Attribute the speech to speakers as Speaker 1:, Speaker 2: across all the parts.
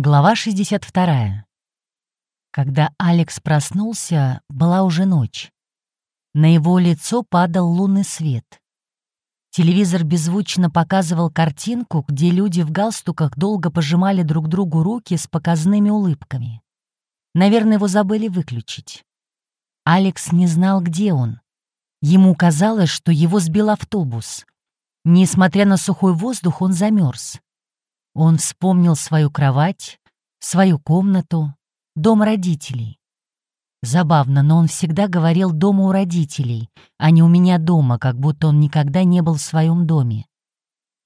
Speaker 1: Глава 62. Когда Алекс проснулся, была уже ночь. На его лицо падал лунный свет. Телевизор беззвучно показывал картинку, где люди в галстуках долго пожимали друг другу руки с показными улыбками. Наверное, его забыли выключить. Алекс не знал, где он. Ему казалось, что его сбил автобус. Несмотря на сухой воздух, он замерз. Он вспомнил свою кровать, свою комнату, дом родителей. Забавно, но он всегда говорил «дома у родителей», а не «у меня дома», как будто он никогда не был в своем доме.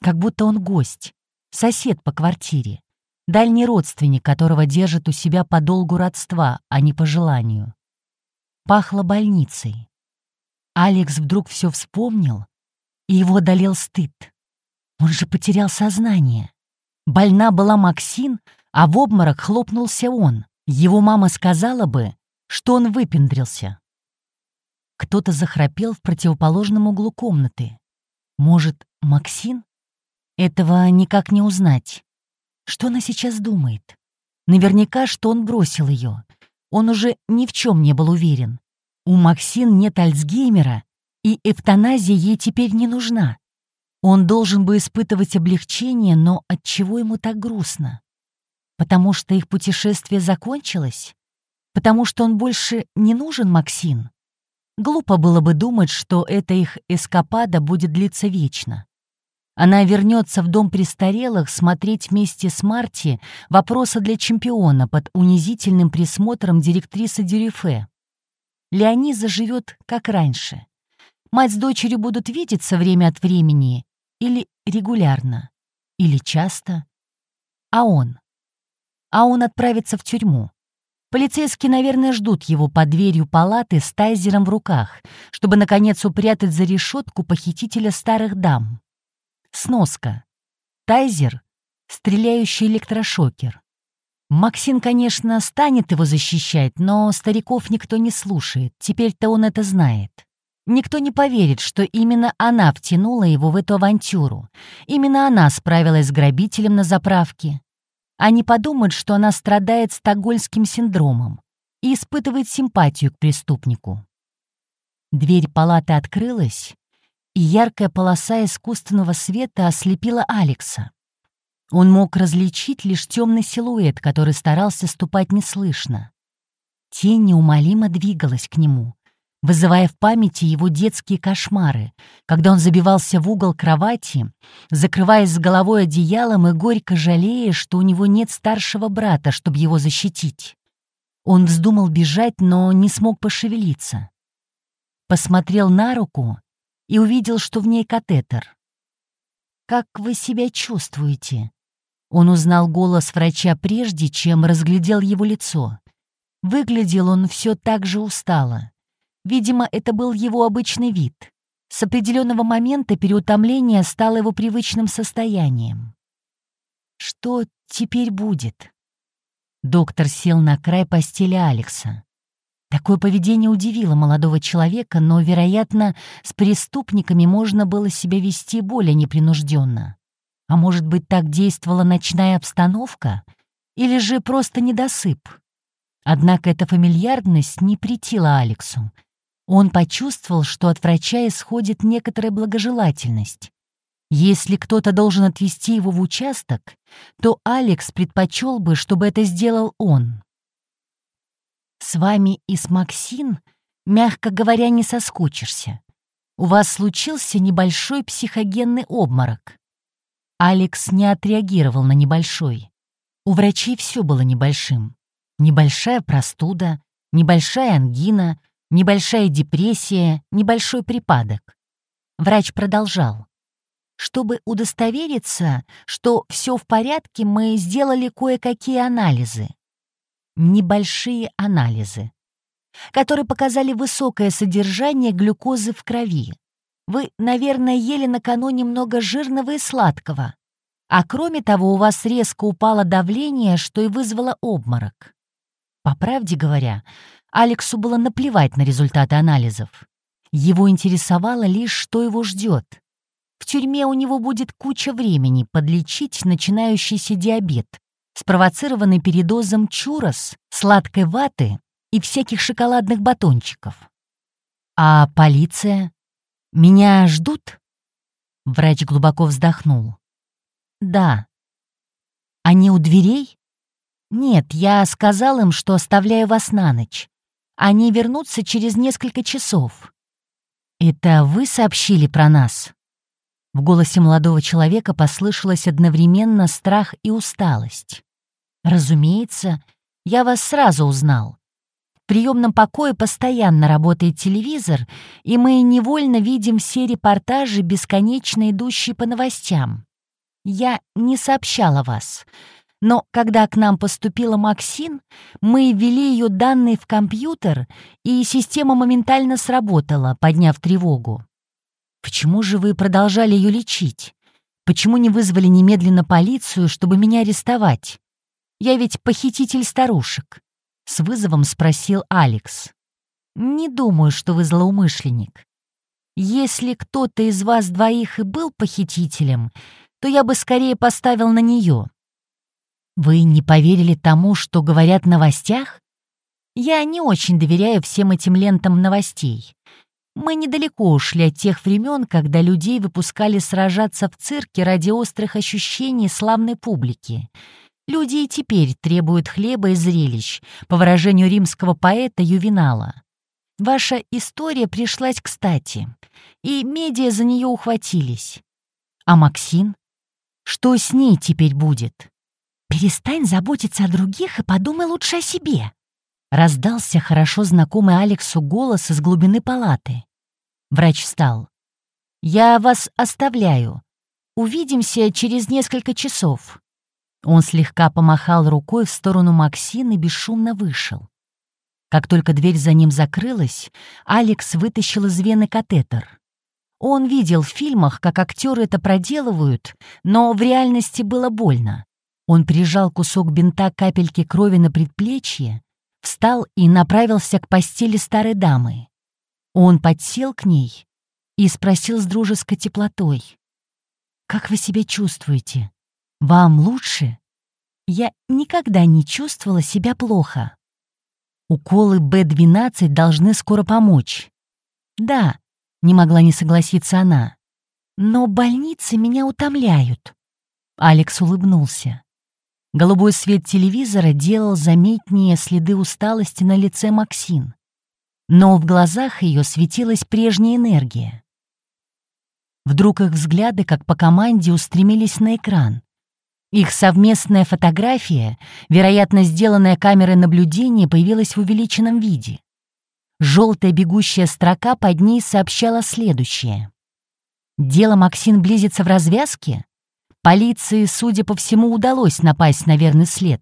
Speaker 1: Как будто он гость, сосед по квартире, дальний родственник, которого держит у себя по долгу родства, а не по желанию. Пахло больницей. Алекс вдруг все вспомнил, и его одолел стыд. Он же потерял сознание. Больна была Максин, а в обморок хлопнулся он. Его мама сказала бы, что он выпендрился. Кто-то захрапел в противоположном углу комнаты. Может, Максин? Этого никак не узнать. Что она сейчас думает? Наверняка, что он бросил ее. Он уже ни в чем не был уверен. У Максин нет Альцгеймера, и эвтаназия ей теперь не нужна. Он должен бы испытывать облегчение, но от чего ему так грустно? Потому что их путешествие закончилось? Потому что он больше не нужен Максин? Глупо было бы думать, что эта их эскапада будет длиться вечно. Она вернется в дом престарелых смотреть вместе с Марти вопросы для чемпиона под унизительным присмотром директрисы Дюрифе. Леониза живет как раньше. Мать с дочерью будут видеться время от времени, или регулярно, или часто. А он? А он отправится в тюрьму. Полицейские, наверное, ждут его под дверью палаты с тайзером в руках, чтобы, наконец, упрятать за решетку похитителя старых дам. Сноска. Тайзер — стреляющий электрошокер. Максим, конечно, станет его защищать, но стариков никто не слушает, теперь-то он это знает. Никто не поверит, что именно она втянула его в эту авантюру. Именно она справилась с грабителем на заправке. Они подумают, что она страдает стокгольмским синдромом и испытывает симпатию к преступнику. Дверь палаты открылась, и яркая полоса искусственного света ослепила Алекса. Он мог различить лишь темный силуэт, который старался ступать неслышно. Тень неумолимо двигалась к нему, вызывая в памяти его детские кошмары, когда он забивался в угол кровати, закрываясь с головой одеялом и горько жалея, что у него нет старшего брата, чтобы его защитить. Он вздумал бежать, но не смог пошевелиться. Посмотрел на руку и увидел, что в ней катетер. «Как вы себя чувствуете?» Он узнал голос врача прежде, чем разглядел его лицо. Выглядел он все так же устало. Видимо, это был его обычный вид. С определенного момента переутомление стало его привычным состоянием. Что теперь будет? Доктор сел на край постели Алекса. Такое поведение удивило молодого человека, но, вероятно, с преступниками можно было себя вести более непринужденно. А может быть, так действовала ночная обстановка? Или же просто недосып? Однако эта фамильярность не претила Алексу. Он почувствовал, что от врача исходит некоторая благожелательность. Если кто-то должен отвезти его в участок, то Алекс предпочел бы, чтобы это сделал он. С вами и с Максин, мягко говоря, не соскучишься. У вас случился небольшой психогенный обморок. Алекс не отреагировал на небольшой. У врачей все было небольшим. Небольшая простуда, небольшая ангина — Небольшая депрессия, небольшой припадок. Врач продолжал. Чтобы удостовериться, что все в порядке, мы сделали кое-какие анализы. Небольшие анализы, которые показали высокое содержание глюкозы в крови. Вы, наверное, ели накануне много жирного и сладкого. А кроме того, у вас резко упало давление, что и вызвало обморок. По правде говоря, Алексу было наплевать на результаты анализов. Его интересовало лишь, что его ждет. В тюрьме у него будет куча времени подлечить начинающийся диабет, спровоцированный передозом чурос, сладкой ваты и всяких шоколадных батончиков. А полиция? Меня ждут? Врач глубоко вздохнул. Да. Они у дверей? Нет, я сказал им, что оставляю вас на ночь. Они вернутся через несколько часов. Это вы сообщили про нас? В голосе молодого человека послышалось одновременно страх и усталость. «Разумеется, я вас сразу узнал. В приемном покое постоянно работает телевизор, и мы невольно видим все репортажи, бесконечно идущие по новостям. Я не сообщала вас, но когда к нам поступила Максин, мы ввели ее данные в компьютер, и система моментально сработала, подняв тревогу. Почему же вы продолжали ее лечить? Почему не вызвали немедленно полицию, чтобы меня арестовать? Я ведь похититель старушек. С вызовом спросил Алекс. Не думаю, что вы злоумышленник. Если кто-то из вас двоих и был похитителем, то я бы скорее поставил на нее. Вы не поверили тому, что говорят в новостях? Я не очень доверяю всем этим лентам новостей. Мы недалеко ушли от тех времен, когда людей выпускали сражаться в цирке ради острых ощущений славной публики. Люди и теперь требуют хлеба и зрелищ, по выражению римского поэта Ювенала. Ваша история пришлась кстати, и медиа за нее ухватились. А Максин? Что с ней теперь будет? «Перестань заботиться о других и подумай лучше о себе», Раздался хорошо знакомый Алексу голос из глубины палаты. Врач встал. «Я вас оставляю. Увидимся через несколько часов». Он слегка помахал рукой в сторону Максины и бесшумно вышел. Как только дверь за ним закрылась, Алекс вытащил из вены катетер. Он видел в фильмах, как актеры это проделывают, но в реальности было больно. Он прижал кусок бинта капельки крови на предплечье, встал и направился к постели старой дамы. Он подсел к ней и спросил с дружеской теплотой. «Как вы себя чувствуете? Вам лучше?» Я никогда не чувствовала себя плохо. Уколы Б-12 должны скоро помочь. Да, не могла не согласиться она. Но больницы меня утомляют. Алекс улыбнулся. Голубой свет телевизора делал заметнее следы усталости на лице Максин. Но в глазах ее светилась прежняя энергия. Вдруг их взгляды, как по команде, устремились на экран. Их совместная фотография, вероятно, сделанная камерой наблюдения, появилась в увеличенном виде. Желтая бегущая строка под ней сообщала следующее. «Дело Максин близится в развязке?» Полиции, судя по всему, удалось напасть на верный след.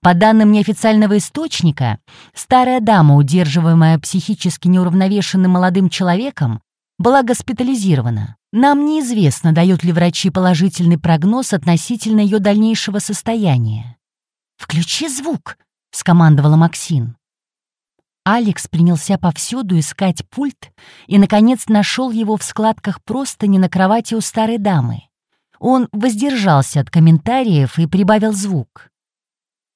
Speaker 1: По данным неофициального источника, старая дама, удерживаемая психически неуравновешенным молодым человеком, была госпитализирована. Нам неизвестно, дают ли врачи положительный прогноз относительно ее дальнейшего состояния. «Включи звук», — скомандовала Максин. Алекс принялся повсюду искать пульт и, наконец, нашел его в складках простыни на кровати у старой дамы. Он воздержался от комментариев и прибавил звук.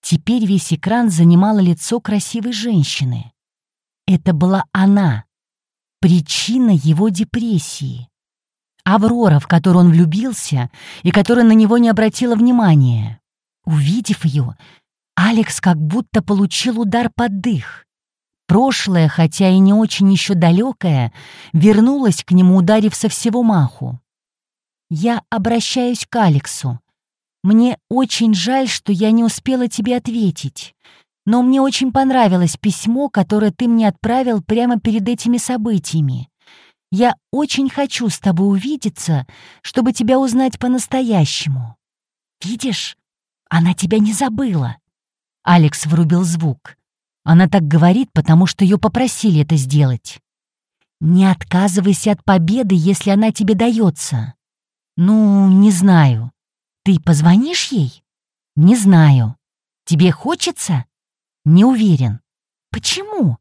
Speaker 1: Теперь весь экран занимало лицо красивой женщины. Это была она, причина его депрессии. Аврора, в которую он влюбился и которая на него не обратила внимания. Увидев ее, Алекс как будто получил удар под дых. Прошлое, хотя и не очень еще далекое, вернулось к нему, ударив со всего маху. Я обращаюсь к Алексу. Мне очень жаль, что я не успела тебе ответить. Но мне очень понравилось письмо, которое ты мне отправил прямо перед этими событиями. Я очень хочу с тобой увидеться, чтобы тебя узнать по-настоящему. Видишь, она тебя не забыла. Алекс врубил звук. Она так говорит, потому что ее попросили это сделать. Не отказывайся от победы, если она тебе дается. «Ну, не знаю. Ты позвонишь ей?» «Не знаю. Тебе хочется?» «Не уверен». «Почему?»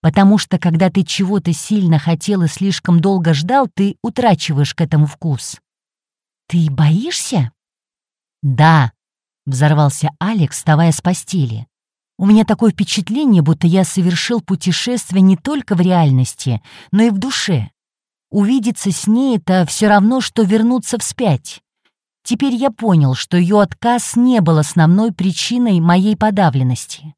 Speaker 1: «Потому что, когда ты чего-то сильно хотел и слишком долго ждал, ты утрачиваешь к этому вкус». «Ты боишься?» «Да. — взорвался Алекс, вставая с постели. «У меня такое впечатление, будто я совершил путешествие не только в реальности, но и в душе. Увидеться с ней — это все равно, что вернуться вспять. Теперь я понял, что ее отказ не был основной причиной моей подавленности.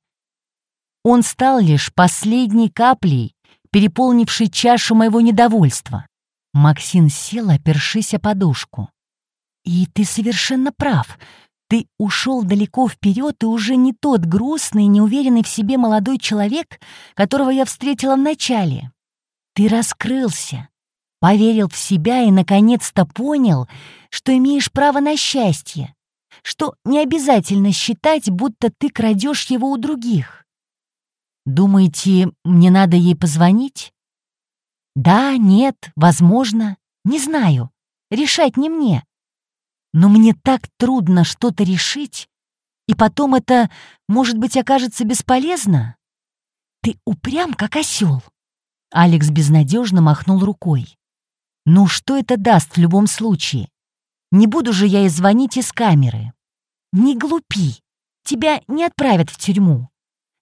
Speaker 1: Он стал лишь последней каплей, переполнившей чашу моего недовольства. Максим сел, опершись о подушку. «И ты совершенно прав. Ты ушел далеко вперед и уже не тот грустный, неуверенный в себе молодой человек, которого я встретила вначале. Ты раскрылся, поверил в себя и наконец-то понял, что имеешь право на счастье, что не обязательно считать, будто ты крадешь его у других. Думаете, мне надо ей позвонить? Да, нет, возможно, не знаю. Решать не мне. Но мне так трудно что-то решить, и потом это, может быть, окажется бесполезно. Ты упрям, как осел. Алекс безнадежно махнул рукой. Ну что это даст в любом случае? Не буду же я и звонить из камеры. Не глупи. Тебя не отправят в тюрьму.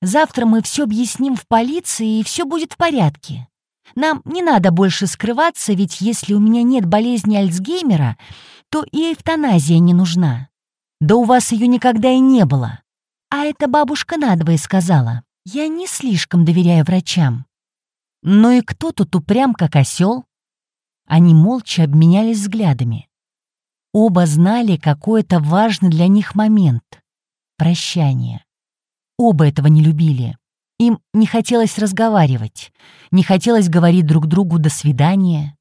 Speaker 1: Завтра мы все объясним в полиции, и все будет в порядке. Нам не надо больше скрываться, ведь если у меня нет болезни Альцгеймера, то и эвтаназия не нужна. Да у вас ее никогда и не было. А это бабушка надвое сказала. Я не слишком доверяю врачам. Ну и кто тут упрям, как осел? Они молча обменялись взглядами. Оба знали какой то важный для них момент — прощание. Оба этого не любили. Им не хотелось разговаривать, не хотелось говорить друг другу «до свидания».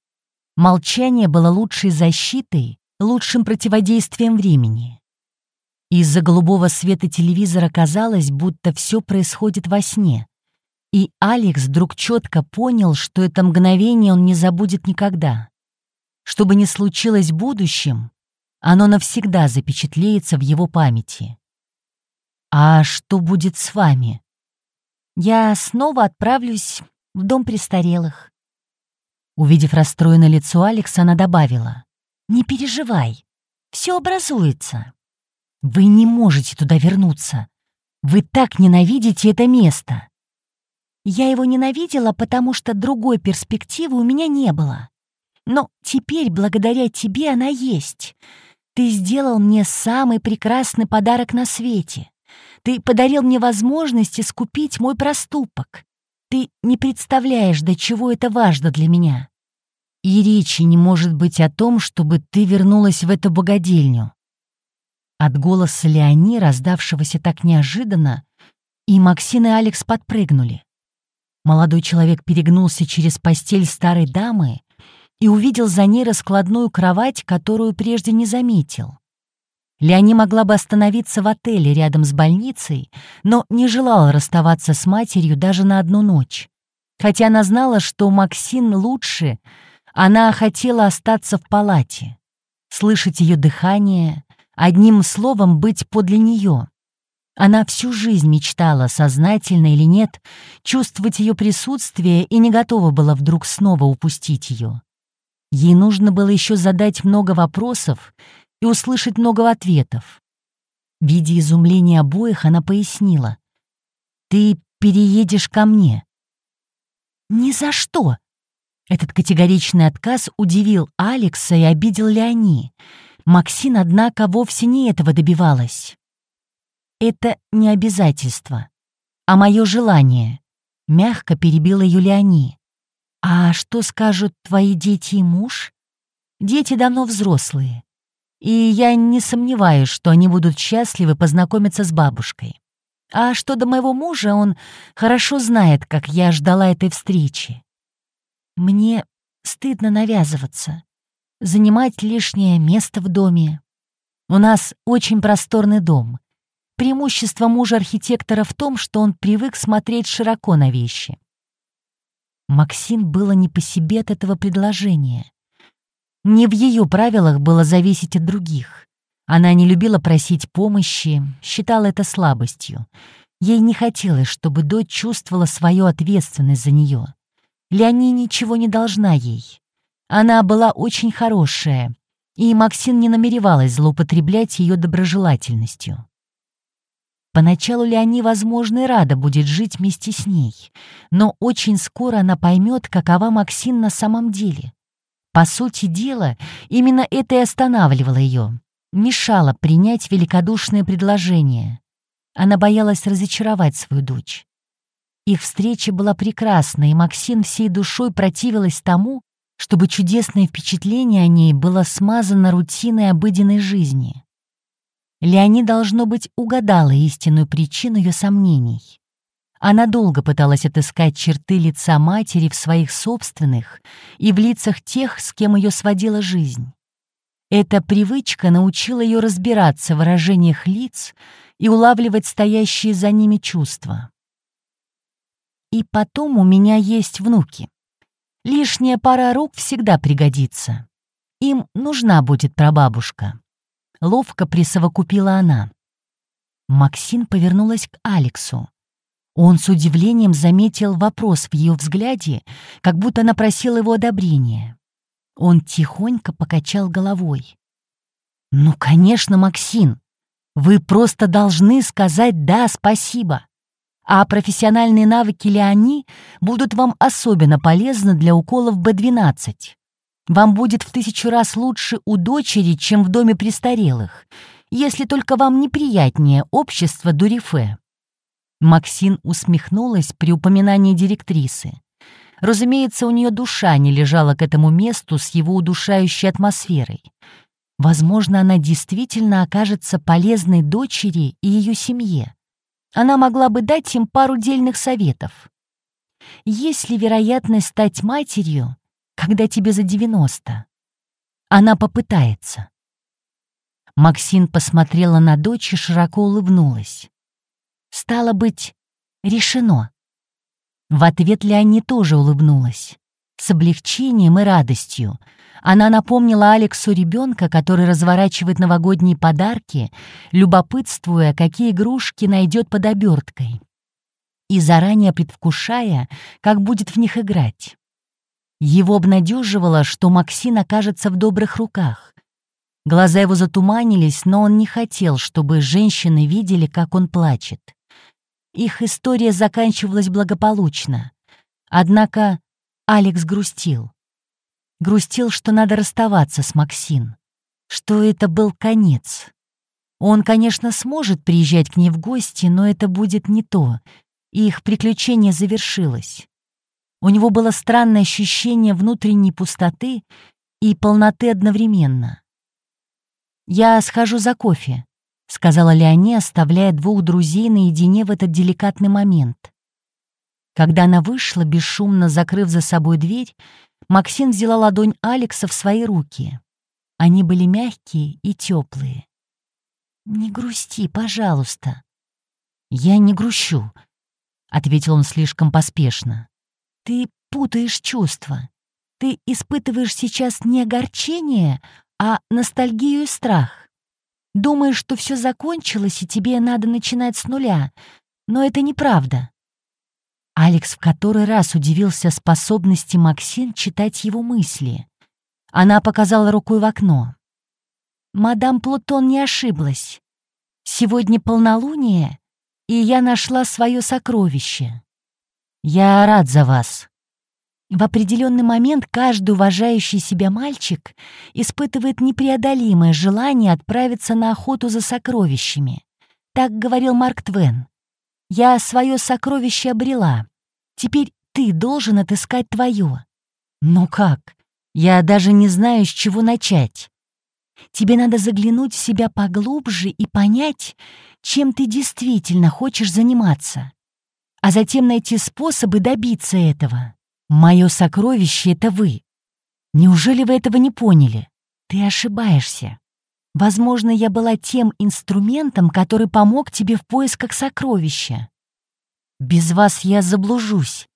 Speaker 1: Молчание было лучшей защитой, лучшим противодействием времени. Из-за голубого света телевизора казалось, будто все происходит во сне. И Алекс вдруг четко понял, что это мгновение он не забудет никогда. Что бы ни случилось в будущем, оно навсегда запечатлеется в его памяти. «А что будет с вами?» «Я снова отправлюсь в дом престарелых». Увидев расстроенное лицо Алекса, она добавила. «Не переживай, все образуется. Вы не можете туда вернуться. Вы так ненавидите это место. Я его ненавидела, потому что другой перспективы у меня не было. Но теперь, благодаря тебе, она есть. Ты сделал мне самый прекрасный подарок на свете. Ты подарил мне возможность искупить мой проступок. Ты не представляешь, до чего это важно для меня. И речи не может быть о том, чтобы ты вернулась в эту богадельню. От голоса Леони, раздавшегося так неожиданно, и Максим и Алекс подпрыгнули. Молодой человек перегнулся через постель старой дамы и увидел за ней раскладную кровать, которую прежде не заметил. Леони могла бы остановиться в отеле рядом с больницей, но не желала расставаться с матерью даже на одну ночь. Хотя она знала, что Максин лучше, она хотела остаться в палате, слышать ее дыхание, одним словом быть подле нее. Она всю жизнь мечтала, сознательно или нет, чувствовать ее присутствие и не готова была вдруг снова упустить ее. Ей нужно было еще задать много вопросов и услышать много ответов. Видя изумление обоих, она пояснила. «Ты переедешь ко мне». «Ни за что!» Этот категоричный отказ удивил Алекса и обидел Леони. Максин, однако, вовсе не этого добивалась. «Это не обязательство, а мое желание», — мягко перебила Юлиани. «А что скажут твои дети и муж? Дети давно взрослые, и я не сомневаюсь, что они будут счастливы познакомиться с бабушкой. А что до моего мужа, он хорошо знает, как я ждала этой встречи. Мне стыдно навязываться, занимать лишнее место в доме. У нас очень просторный дом, Преимущество мужа-архитектора в том, что он привык смотреть широко на вещи. Максим было не по себе от этого предложения. Не в ее правилах было зависеть от других. Она не любила просить помощи, считала это слабостью. Ей не хотелось, чтобы дочь чувствовала свою ответственность за нее. Леони ничего не должна ей. Она была очень хорошая, и Максим не намеревалась злоупотреблять ее доброжелательностью. Поначалу Леони, возможно, и рада будет жить вместе с ней, но очень скоро она поймет, какова Максин на самом деле. По сути дела, именно это и останавливало ее, мешало принять великодушное предложение. Она боялась разочаровать свою дочь. Их встреча была прекрасна, и Максин всей душой противилась тому, чтобы чудесное впечатление о ней было смазано рутиной обыденной жизни. Леони, должно быть, угадала истинную причину ее сомнений. Она долго пыталась отыскать черты лица матери в своих собственных и в лицах тех, с кем ее сводила жизнь. Эта привычка научила ее разбираться в выражениях лиц и улавливать стоящие за ними чувства. И потом у меня есть внуки. Лишняя пара рук всегда пригодится. Им нужна будет прабабушка. Ловко присовокупила она. Максин повернулась к Алексу. Он с удивлением заметил вопрос в ее взгляде, как будто она просила его одобрения. Он тихонько покачал головой. «Ну, конечно, Максин, вы просто должны сказать «да, спасибо». А профессиональные навыки Леони будут вам особенно полезны для уколов Б12. Вам будет в тысячу раз лучше у дочери, чем в доме престарелых, если только вам неприятнее общество Дурифе. Максин усмехнулась при упоминании директрисы. Разумеется, у нее душа не лежала к этому месту с его удушающей атмосферой. Возможно, она действительно окажется полезной дочери и ее семье. Она могла бы дать им пару дельных советов. Есть ли вероятность стать матерью, когда тебе за 90? Она попытается. Максин посмотрела на дочь и широко улыбнулась. Стало быть, решено. В ответ Леони тоже улыбнулась. С облегчением и радостью. Она напомнила Алексу ребенка, который разворачивает новогодние подарки, любопытствуя, какие игрушки найдет под оберткой. И заранее предвкушая, как будет в них играть. Его обнадеживало, что Максин окажется в добрых руках. Глаза его затуманились, но он не хотел, чтобы женщины видели, как он плачет. Их история заканчивалась благополучно. Однако Алекс грустил. Грустил, что надо расставаться с Максин. Что это был конец. Он, конечно, сможет приезжать к ней в гости, но это будет не то. Их приключение завершилось. У него было странное ощущение внутренней пустоты и полноты одновременно. «Я схожу за кофе», — сказала Леони, оставляя двух друзей наедине в этот деликатный момент. Когда она вышла, бесшумно закрыв за собой дверь, Максим взяла ладонь Алекса в свои руки. Они были мягкие и теплые. «Не грусти, пожалуйста». «Я не грущу», — ответил он слишком поспешно. «Ты путаешь чувства. Ты испытываешь сейчас не огорчение, а ностальгию и страх. Думаешь, что все закончилось, и тебе надо начинать с нуля. Но это неправда. Алекс в который раз удивился способности Максин читать его мысли. Она показала рукой в окно. «Мадам Плутон не ошиблась. Сегодня полнолуние, и я нашла свое сокровище. Я рад за вас», в определенный момент каждый уважающий себя мальчик испытывает непреодолимое желание отправиться на охоту за сокровищами. Так говорил Марк Твен. «Я свое сокровище обрела. Теперь ты должен отыскать твое». «Ну как? Я даже не знаю, с чего начать». Тебе надо заглянуть в себя поглубже и понять, чем ты действительно хочешь заниматься, а затем найти способы добиться этого. Мое сокровище — это вы. Неужели вы этого не поняли? Ты ошибаешься. Возможно, я была тем инструментом, который помог тебе в поисках сокровища. Без вас я заблужусь.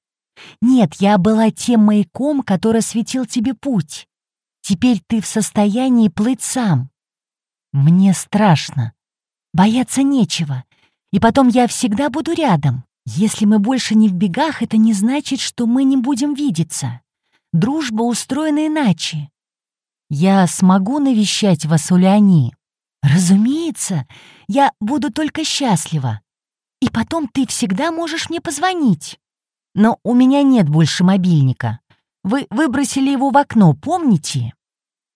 Speaker 1: Нет, я была тем маяком, который осветил тебе путь. Теперь ты в состоянии плыть сам. Мне страшно. Бояться нечего. И потом я всегда буду рядом. Если мы больше не в бегах, это не значит, что мы не будем видеться. Дружба устроена иначе. Я смогу навещать вас у Леони? Разумеется, я буду только счастлива. И потом ты всегда можешь мне позвонить. Но у меня нет больше мобильника. Вы выбросили его в окно, помните?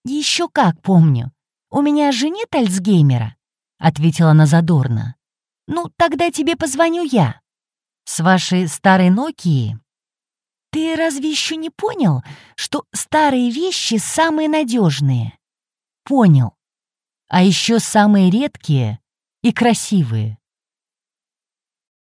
Speaker 1: Еще как помню. У меня же нет Альцгеймера, ответила она задорно. Ну, тогда тебе позвоню я. С вашей старой Нокии. Ты разве еще не понял, что старые вещи самые надежные? Понял. А еще самые редкие и красивые.